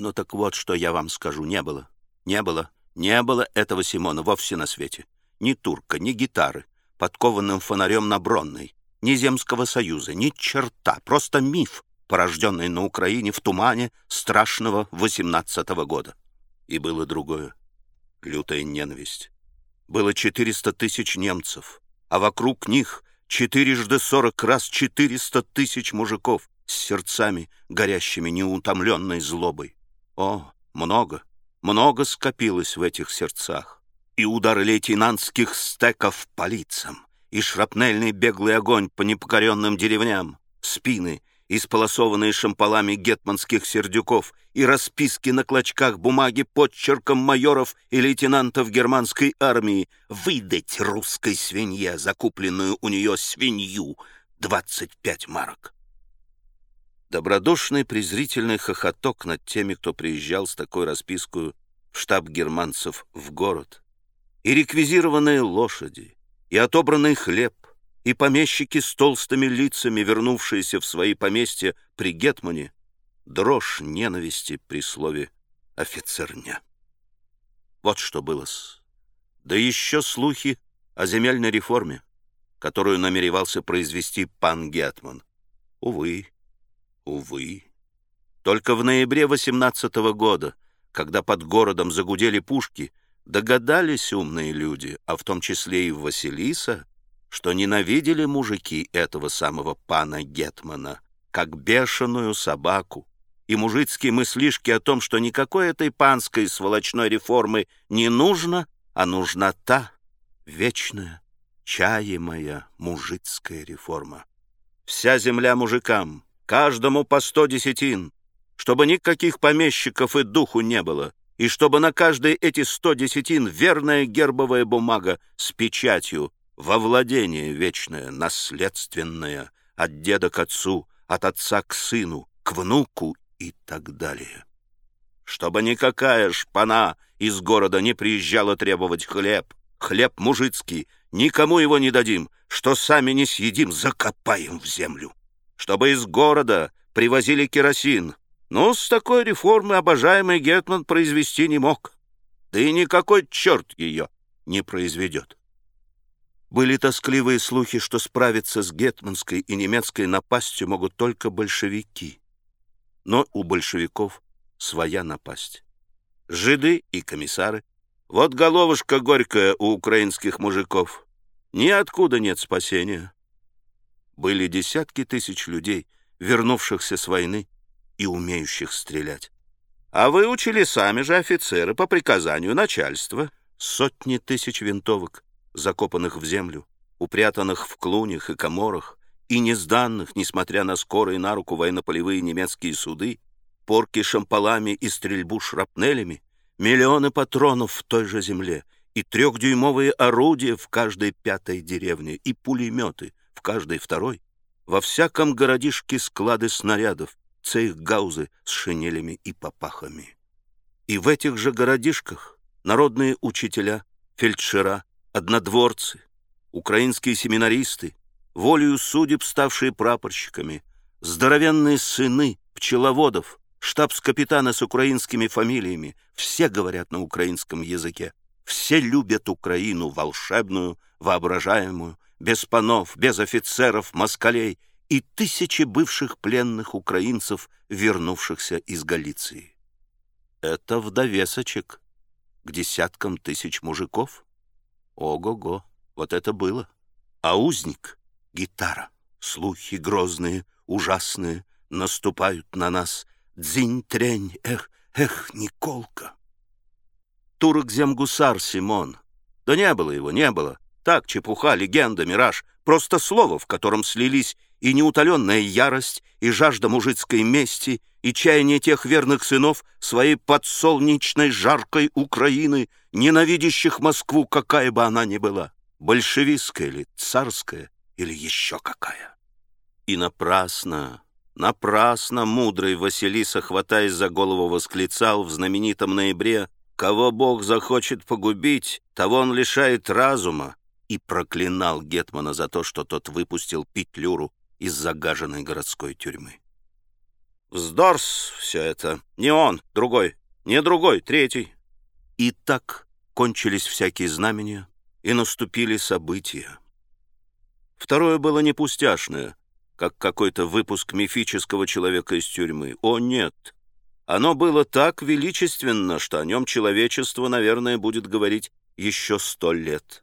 Ну так вот, что я вам скажу, не было. Не было. Не было этого Симона вовсе на свете. Ни турка, ни гитары, подкованным фонарем на Бронной, ни Земского союза, ни черта, просто миф, порожденный на Украине в тумане страшного восемнадцатого года. И было другое. Лютая ненависть. Было 400 тысяч немцев, а вокруг них четырежды сорок раз 400 тысяч мужиков с сердцами, горящими неутомленной злобой. О, много, много скопилось в этих сердцах. И удары лейтенантских стеков по лицам, и шрапнельный беглый огонь по непокоренным деревням, спины, исполосованные шампалами гетманских сердюков, и расписки на клочках бумаги подчерком майоров и лейтенантов германской армии выдать русской свинье, закупленную у нее свинью, 25 марок. Добродушный презрительный хохоток над теми, кто приезжал с такой распиской в штаб германцев в город, и реквизированные лошади, и отобранный хлеб, и помещики с толстыми лицами, вернувшиеся в свои поместья при Гетмане, дрожь ненависти при слове «офицерня». Вот что было с... Да еще слухи о земельной реформе, которую намеревался произвести пан Гетман. Увы, Увы. Только в ноябре 18 -го года, когда под городом загудели пушки, догадались умные люди, а в том числе и Василиса, что ненавидели мужики этого самого пана Гетмана, как бешеную собаку, и мужицкие мыслишки о том, что никакой этой панской сволочной реформы не нужно, а нужна та вечная, чаемая мужицкая реформа. Вся земля мужикам — каждому по сто десятин, чтобы никаких помещиков и духу не было, и чтобы на каждой эти сто десятин верная гербовая бумага с печатью во владение вечное, наследственное, от деда к отцу, от отца к сыну, к внуку и так далее. Чтобы никакая шпана из города не приезжала требовать хлеб, хлеб мужицкий, никому его не дадим, что сами не съедим, закопаем в землю чтобы из города привозили керосин. Но с такой реформы обожаемый Гетман произвести не мог. Да и никакой черт ее не произведет. Были тоскливые слухи, что справиться с гетманской и немецкой напастью могут только большевики. Но у большевиков своя напасть. Жиды и комиссары. Вот головушка горькая у украинских мужиков. Ниоткуда нет спасения были десятки тысяч людей, вернувшихся с войны и умеющих стрелять. А выучили сами же офицеры по приказанию начальства сотни тысяч винтовок, закопанных в землю, упрятанных в клунях и коморах, и не сданных, несмотря на скорые на руку военно-полевые немецкие суды, порки шампалами и стрельбу шрапнелями, миллионы патронов в той же земле, и трехдюймовые орудия в каждой пятой деревне, и пулеметы, в каждой второй, во всяком городишке склады снарядов, цейхгаузы с шинелями и попахами. И в этих же городишках народные учителя, фельдшера, однодворцы, украинские семинаристы, волею судеб ставшие прапорщиками, здоровенные сыны пчеловодов, штабс-капитаны с украинскими фамилиями, все говорят на украинском языке, все любят Украину волшебную, воображаемую, без панов, без офицеров, москалей и тысячи бывших пленных украинцев, вернувшихся из Галиции. Это вдовесочек к десяткам тысяч мужиков. Ого-го, вот это было. А узник — гитара. Слухи грозные, ужасные, наступают на нас. Дзинь-трень, эх, эх, Николка. Турок-земгусар Симон. Да не было его, не было. Так, чепуха, легенда, мираж, просто слово, в котором слились и неутоленная ярость, и жажда мужицкой мести, и чаяние тех верных сынов своей подсолнечной жаркой Украины, ненавидящих Москву, какая бы она ни была, большевистская или царская, или еще какая. И напрасно, напрасно мудрый Василиса, хватаясь за голову, восклицал в знаменитом ноябре «Кого Бог захочет погубить, того он лишает разума, и проклинал Гетмана за то, что тот выпустил Петлюру из загаженной городской тюрьмы. Вздорс все это. Не он, другой. Не другой, третий. И так кончились всякие знамения, и наступили события. Второе было не пустяшное, как какой-то выпуск мифического человека из тюрьмы. О, нет! Оно было так величественно, что о нем человечество, наверное, будет говорить еще сто лет.